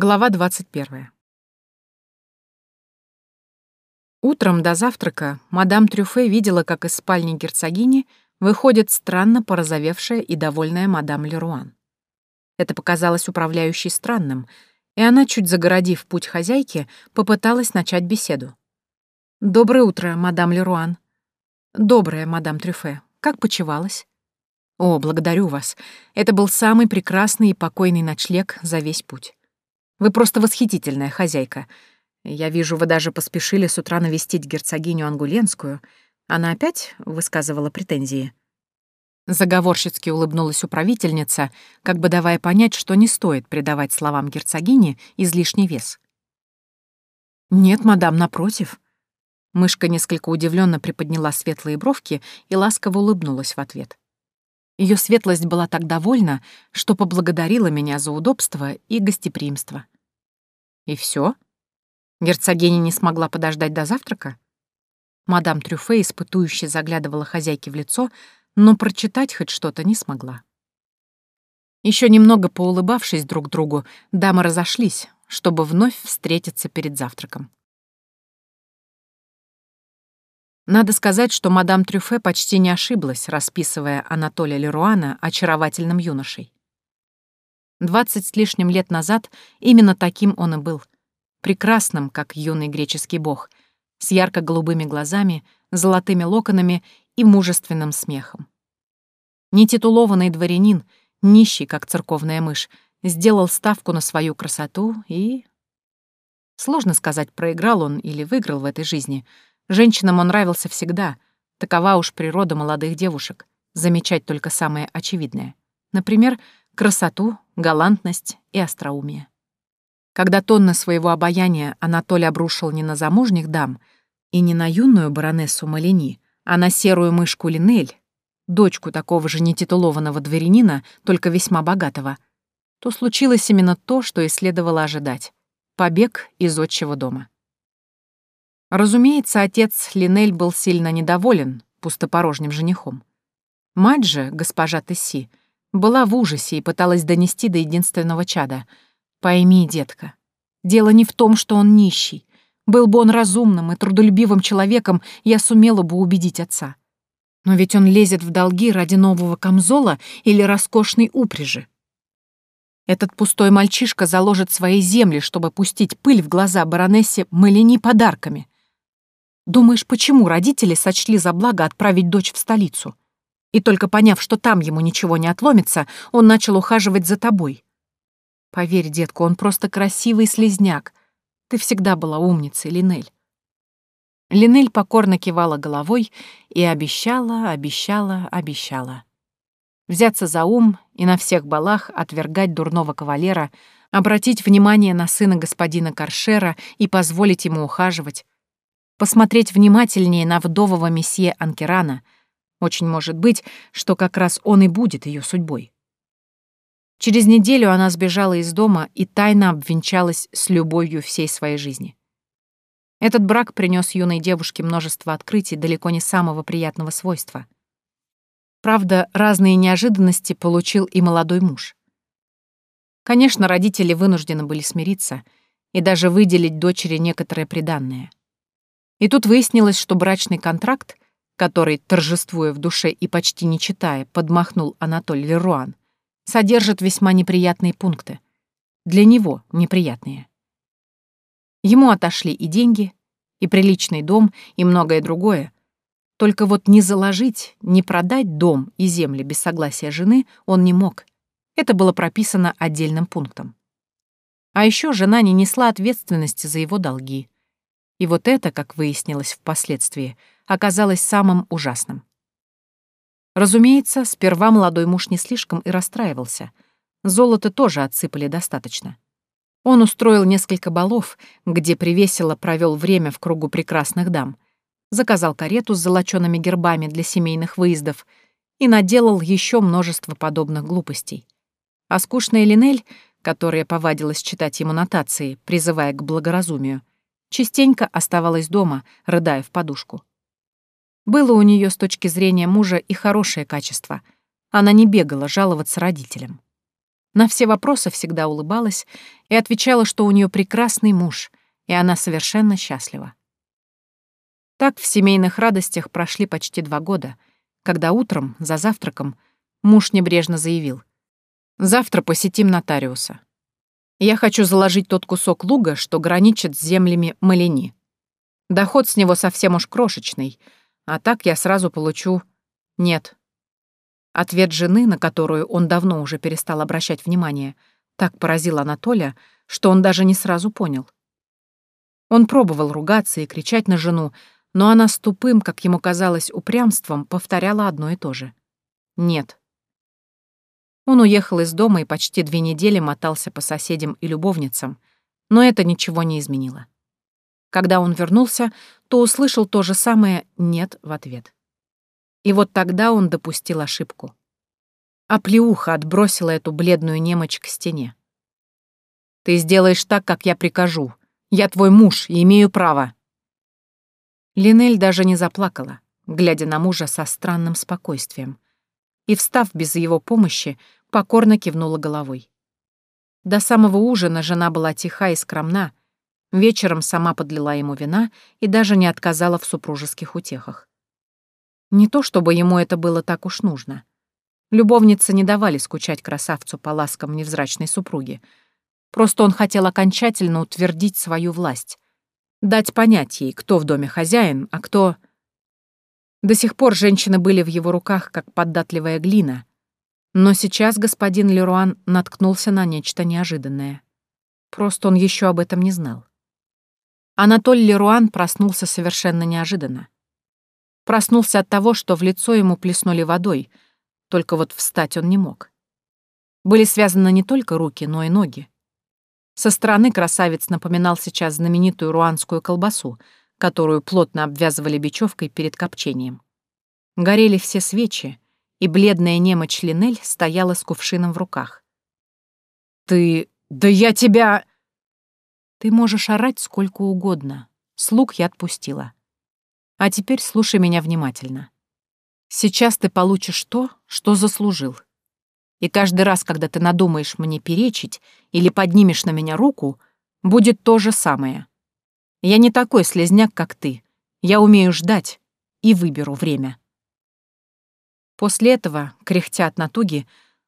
Глава 21. Утром до завтрака мадам Трюфе видела, как из спальни герцогини выходит странно порозовевшая и довольная мадам Леруан. Это показалось управляющей странным, и она, чуть загородив путь хозяйки, попыталась начать беседу. «Доброе утро, мадам Леруан». «Доброе, мадам Трюфе. Как почевалась?» «О, благодарю вас. Это был самый прекрасный и покойный ночлег за весь путь». Вы просто восхитительная хозяйка. Я вижу, вы даже поспешили с утра навестить герцогиню Ангуленскую. Она опять высказывала претензии?» Заговорщицки улыбнулась управительница, как бы давая понять, что не стоит придавать словам герцогини излишний вес. «Нет, мадам, напротив». Мышка несколько удивленно приподняла светлые бровки и ласково улыбнулась в ответ. Ее светлость была так довольна, что поблагодарила меня за удобство и гостеприимство. И все? Герцогиня не смогла подождать до завтрака? Мадам Трюфе испытующе заглядывала хозяйке в лицо, но прочитать хоть что-то не смогла. Еще немного поулыбавшись друг другу, дамы разошлись, чтобы вновь встретиться перед завтраком. Надо сказать, что мадам Трюфе почти не ошиблась, расписывая Анатолия Леруана очаровательным юношей. Двадцать с лишним лет назад именно таким он и был. Прекрасным, как юный греческий бог, с ярко-голубыми глазами, золотыми локонами и мужественным смехом. Нетитулованный дворянин, нищий, как церковная мышь, сделал ставку на свою красоту и... Сложно сказать, проиграл он или выиграл в этой жизни — Женщинам он нравился всегда. Такова уж природа молодых девушек. Замечать только самое очевидное. Например, красоту, галантность и остроумие. Когда тонны своего обаяния Анатолий обрушил не на замужних дам и не на юную баронессу Малини, а на серую мышку Линель, дочку такого же нетитулованного дворянина, только весьма богатого, то случилось именно то, что и следовало ожидать — побег из отчего дома. Разумеется, отец Линель был сильно недоволен пустопорожним женихом. Мать же, госпожа Тесси, была в ужасе и пыталась донести до единственного чада. «Пойми, детка, дело не в том, что он нищий. Был бы он разумным и трудолюбивым человеком, я сумела бы убедить отца. Но ведь он лезет в долги ради нового камзола или роскошной упряжи. Этот пустой мальчишка заложит свои земли, чтобы пустить пыль в глаза баронессе Малини подарками. Думаешь, почему родители сочли за благо отправить дочь в столицу? И только поняв, что там ему ничего не отломится, он начал ухаживать за тобой. Поверь, детка, он просто красивый слезняк. Ты всегда была умницей, Линель. Линель покорно кивала головой и обещала, обещала, обещала. Взяться за ум и на всех балах отвергать дурного кавалера, обратить внимание на сына господина Каршера и позволить ему ухаживать, посмотреть внимательнее на вдового месье Анкерана. Очень может быть, что как раз он и будет ее судьбой. Через неделю она сбежала из дома и тайно обвенчалась с любовью всей своей жизни. Этот брак принес юной девушке множество открытий далеко не самого приятного свойства. Правда, разные неожиданности получил и молодой муж. Конечно, родители вынуждены были смириться и даже выделить дочери некоторое приданное. И тут выяснилось, что брачный контракт, который, торжествуя в душе и почти не читая, подмахнул Анатолий Леруан, содержит весьма неприятные пункты. Для него неприятные. Ему отошли и деньги, и приличный дом, и многое другое. Только вот не заложить, не продать дом и земли без согласия жены он не мог. Это было прописано отдельным пунктом. А еще жена не несла ответственности за его долги. И вот это, как выяснилось впоследствии, оказалось самым ужасным. Разумеется, сперва молодой муж не слишком и расстраивался. Золото тоже отсыпали достаточно. Он устроил несколько балов, где привесело провел время в кругу прекрасных дам, заказал карету с золочёными гербами для семейных выездов и наделал еще множество подобных глупостей. А скучная Линель, которая повадилась читать ему нотации, призывая к благоразумию, частенько оставалась дома, рыдая в подушку. Было у нее с точки зрения мужа и хорошее качество. Она не бегала жаловаться родителям. На все вопросы всегда улыбалась и отвечала, что у нее прекрасный муж, и она совершенно счастлива. Так в семейных радостях прошли почти два года, когда утром, за завтраком, муж небрежно заявил. «Завтра посетим нотариуса. Я хочу заложить тот кусок луга, что граничит с землями Малини. Доход с него совсем уж крошечный, а так я сразу получу... Нет, Ответ жены, на которую он давно уже перестал обращать внимание, так поразил Анатолия, что он даже не сразу понял. Он пробовал ругаться и кричать на жену, но она с тупым, как ему казалось, упрямством повторяла одно и то же. «Нет». Он уехал из дома и почти две недели мотался по соседям и любовницам, но это ничего не изменило. Когда он вернулся, то услышал то же самое «нет» в ответ. И вот тогда он допустил ошибку. А плеуха отбросила эту бледную немочь к стене. «Ты сделаешь так, как я прикажу. Я твой муж и имею право». Линель даже не заплакала, глядя на мужа со странным спокойствием. И, встав без его помощи, покорно кивнула головой. До самого ужина жена была тиха и скромна, вечером сама подлила ему вина и даже не отказала в супружеских утехах. Не то чтобы ему это было так уж нужно. Любовницы не давали скучать красавцу по ласкам невзрачной супруги. Просто он хотел окончательно утвердить свою власть. Дать понять ей, кто в доме хозяин, а кто... До сих пор женщины были в его руках, как податливая глина. Но сейчас господин Леруан наткнулся на нечто неожиданное. Просто он еще об этом не знал. Анатоль Леруан проснулся совершенно неожиданно. Проснулся от того, что в лицо ему плеснули водой, только вот встать он не мог. Были связаны не только руки, но и ноги. Со стороны красавец напоминал сейчас знаменитую руанскую колбасу, которую плотно обвязывали бечевкой перед копчением. Горели все свечи, и бледная немочь Линель стояла с кувшином в руках. «Ты... да я тебя...» «Ты можешь орать сколько угодно. Слуг я отпустила. А теперь слушай меня внимательно. Сейчас ты получишь то, что заслужил. И каждый раз, когда ты надумаешь мне перечить или поднимешь на меня руку, будет то же самое. Я не такой слезняк, как ты. Я умею ждать и выберу время. После этого, кряхтя от натуги,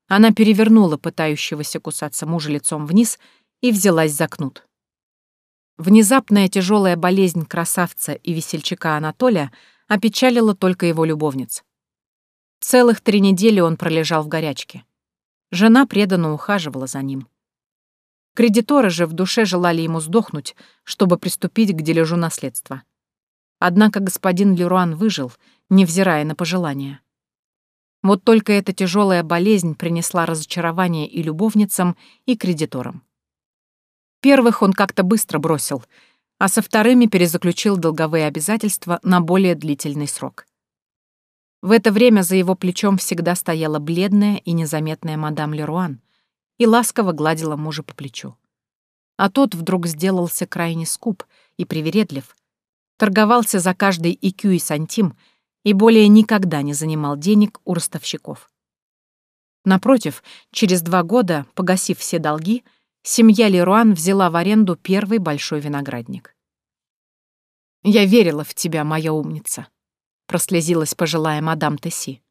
она перевернула пытающегося кусаться мужа лицом вниз и взялась за кнут. Внезапная тяжелая болезнь красавца и весельчака Анатолия опечалила только его любовниц. Целых три недели он пролежал в горячке. Жена преданно ухаживала за ним. Кредиторы же в душе желали ему сдохнуть, чтобы приступить к дележу наследства. Однако господин Леруан выжил, невзирая на пожелания. Вот только эта тяжелая болезнь принесла разочарование и любовницам, и кредиторам. Первых он как-то быстро бросил, а со вторыми перезаключил долговые обязательства на более длительный срок. В это время за его плечом всегда стояла бледная и незаметная мадам Леруан и ласково гладила мужа по плечу. А тот вдруг сделался крайне скуп и привередлив, торговался за каждый икю и сантим и более никогда не занимал денег у ростовщиков. Напротив, через два года, погасив все долги, семья Леруан взяла в аренду первый большой виноградник. «Я верила в тебя, моя умница», — прослезилась пожилая мадам Тесси.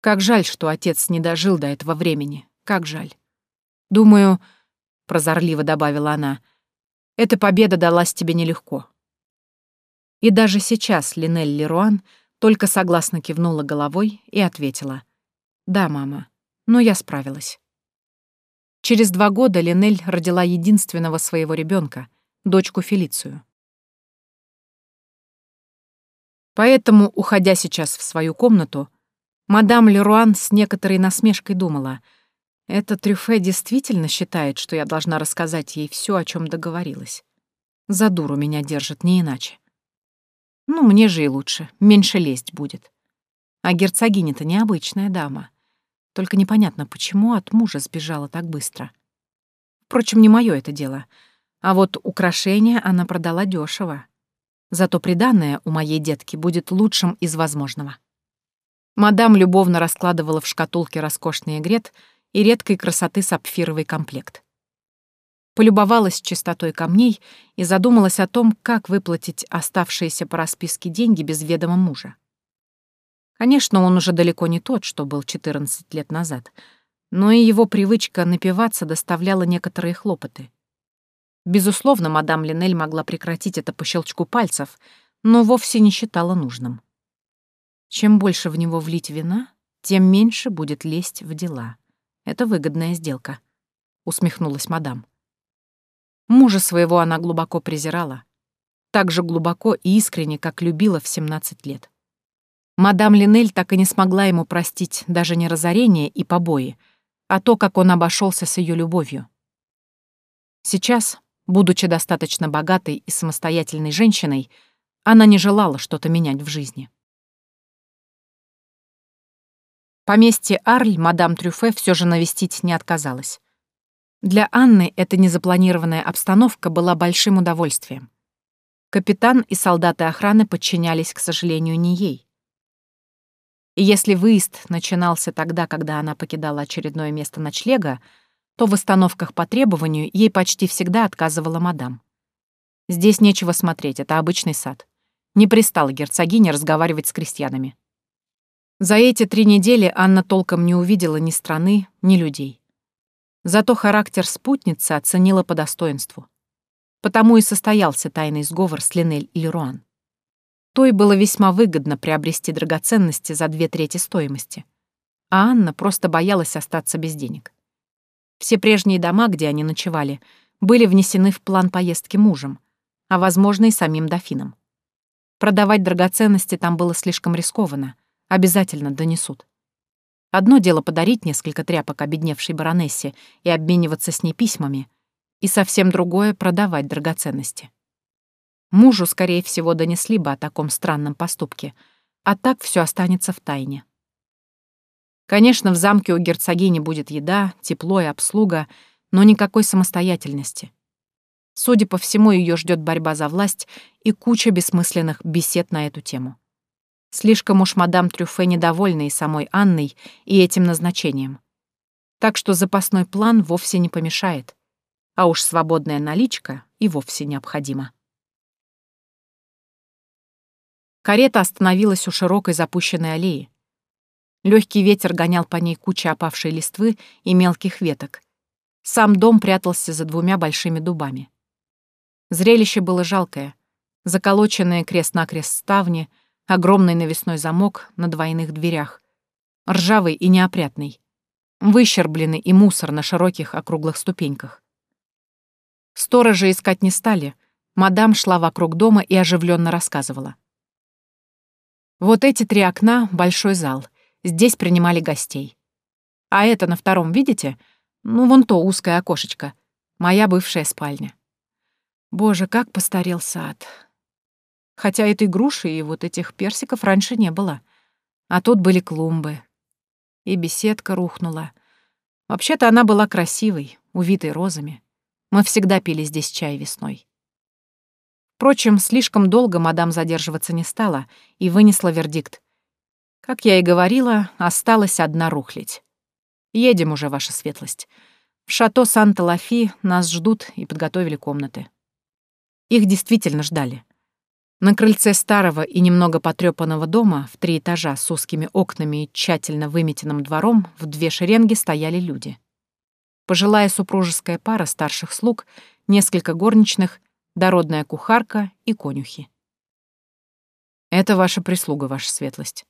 «Как жаль, что отец не дожил до этого времени. Как жаль. Думаю, — прозорливо добавила она, — эта победа далась тебе нелегко». И даже сейчас Линель Леруан только согласно кивнула головой и ответила. «Да, мама, но я справилась». Через два года Линель родила единственного своего ребенка, дочку Фелицию. Поэтому, уходя сейчас в свою комнату, мадам Леруан с некоторой насмешкой думала, «Это Трюфе действительно считает, что я должна рассказать ей все, о чем договорилась. За дуру меня держит, не иначе. Ну, мне же и лучше, меньше лезть будет. А герцогиня-то необычная дама. Только непонятно, почему от мужа сбежала так быстро. Впрочем, не мое это дело. А вот украшения она продала дешево. Зато приданное у моей детки будет лучшим из возможного. Мадам любовно раскладывала в шкатулке роскошный игрет и редкой красоты сапфировый комплект. Полюбовалась чистотой камней и задумалась о том, как выплатить оставшиеся по расписке деньги без ведома мужа. Конечно, он уже далеко не тот, что был 14 лет назад, но и его привычка напиваться доставляла некоторые хлопоты. Безусловно, мадам Линель могла прекратить это по щелчку пальцев, но вовсе не считала нужным. Чем больше в него влить вина, тем меньше будет лезть в дела. Это выгодная сделка, — усмехнулась мадам. Мужа своего она глубоко презирала. Так же глубоко и искренне, как любила в 17 лет. Мадам Линель так и не смогла ему простить даже не разорение и побои, а то, как он обошелся с ее любовью. Сейчас, будучи достаточно богатой и самостоятельной женщиной, она не желала что-то менять в жизни. Поместье Арль мадам Трюфе все же навестить не отказалась. Для Анны эта незапланированная обстановка была большим удовольствием. Капитан и солдаты охраны подчинялись, к сожалению, не ей. И если выезд начинался тогда, когда она покидала очередное место ночлега, то в остановках по требованию ей почти всегда отказывала мадам. Здесь нечего смотреть, это обычный сад. Не пристала герцогиня разговаривать с крестьянами. За эти три недели Анна толком не увидела ни страны, ни людей. Зато характер спутницы оценила по достоинству. Потому и состоялся тайный сговор с Линель и Леруан. Той было весьма выгодно приобрести драгоценности за две трети стоимости, а Анна просто боялась остаться без денег. Все прежние дома, где они ночевали, были внесены в план поездки мужем, а, возможно, и самим дофином. Продавать драгоценности там было слишком рискованно, Обязательно донесут. Одно дело подарить несколько тряпок обедневшей баронессе и обмениваться с ней письмами, и совсем другое — продавать драгоценности. Мужу, скорее всего, донесли бы о таком странном поступке, а так все останется в тайне. Конечно, в замке у герцогини будет еда, тепло и обслуга, но никакой самостоятельности. Судя по всему, ее ждет борьба за власть и куча бессмысленных бесед на эту тему. Слишком уж мадам Трюфе недовольна и самой Анной, и этим назначением. Так что запасной план вовсе не помешает. А уж свободная наличка и вовсе необходима. Карета остановилась у широкой запущенной аллеи. Легкий ветер гонял по ней кучу опавшей листвы и мелких веток. Сам дом прятался за двумя большими дубами. Зрелище было жалкое. Заколоченные крест-накрест ставни — Огромный навесной замок на двойных дверях. Ржавый и неопрятный. Выщербленный и мусор на широких округлых ступеньках. Сторожа искать не стали. Мадам шла вокруг дома и оживленно рассказывала. Вот эти три окна — большой зал. Здесь принимали гостей. А это на втором, видите? Ну, вон то узкое окошечко. Моя бывшая спальня. Боже, как постарел сад. Хотя этой груши и вот этих персиков раньше не было. А тут были клумбы. И беседка рухнула. Вообще-то она была красивой, увитой розами. Мы всегда пили здесь чай весной. Впрочем, слишком долго мадам задерживаться не стала и вынесла вердикт. Как я и говорила, осталась одна рухлить. Едем уже, ваша светлость. В шато Санта-Лафи нас ждут и подготовили комнаты. Их действительно ждали. На крыльце старого и немного потрёпанного дома в три этажа с узкими окнами и тщательно выметенным двором в две шеренги стояли люди. Пожилая супружеская пара старших слуг, несколько горничных, дородная кухарка и конюхи. «Это ваша прислуга, ваша светлость».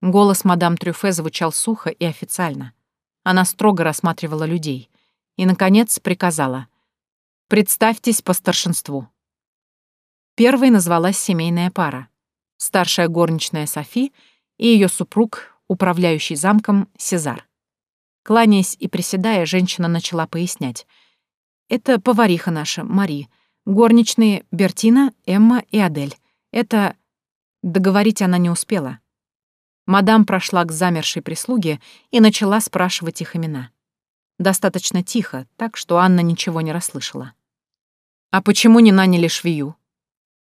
Голос мадам Трюфе звучал сухо и официально. Она строго рассматривала людей и, наконец, приказала «Представьтесь по старшинству». Первой назвалась семейная пара. Старшая горничная Софи и ее супруг, управляющий замком Сезар. Кланяясь и приседая, женщина начала пояснять. «Это повариха наша, Мари. Горничные Бертина, Эмма и Адель. Это...» Договорить она не успела. Мадам прошла к замершей прислуге и начала спрашивать их имена. Достаточно тихо, так что Анна ничего не расслышала. «А почему не наняли швею?»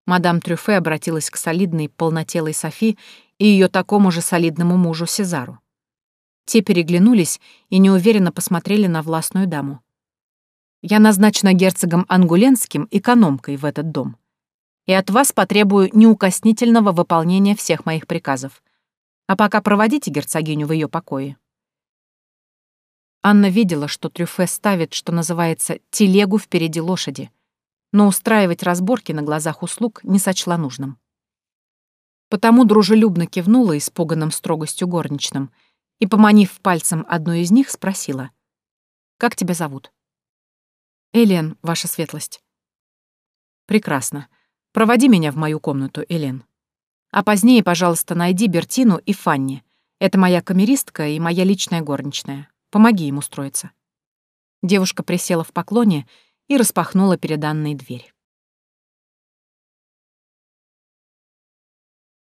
Мадам Трюфе обратилась к солидной, полнотелой Софи и ее такому же солидному мужу Сезару. Те переглянулись и неуверенно посмотрели на властную даму. «Я назначена герцогом Ангуленским экономкой в этот дом. И от вас потребую неукоснительного выполнения всех моих приказов. А пока проводите герцогиню в ее покое». Анна видела, что Трюфе ставит, что называется, телегу впереди лошади, но устраивать разборки на глазах услуг не сочла нужным. Потому дружелюбно кивнула испуганным строгостью горничным и, поманив пальцем одну из них, спросила. «Как тебя зовут?» «Элен, ваша светлость». «Прекрасно. Проводи меня в мою комнату, Элен. А позднее, пожалуйста, найди Бертину и Фанни. Это моя камеристка и моя личная горничная. Помоги им устроиться». Девушка присела в поклоне и распахнула перед Анной дверь.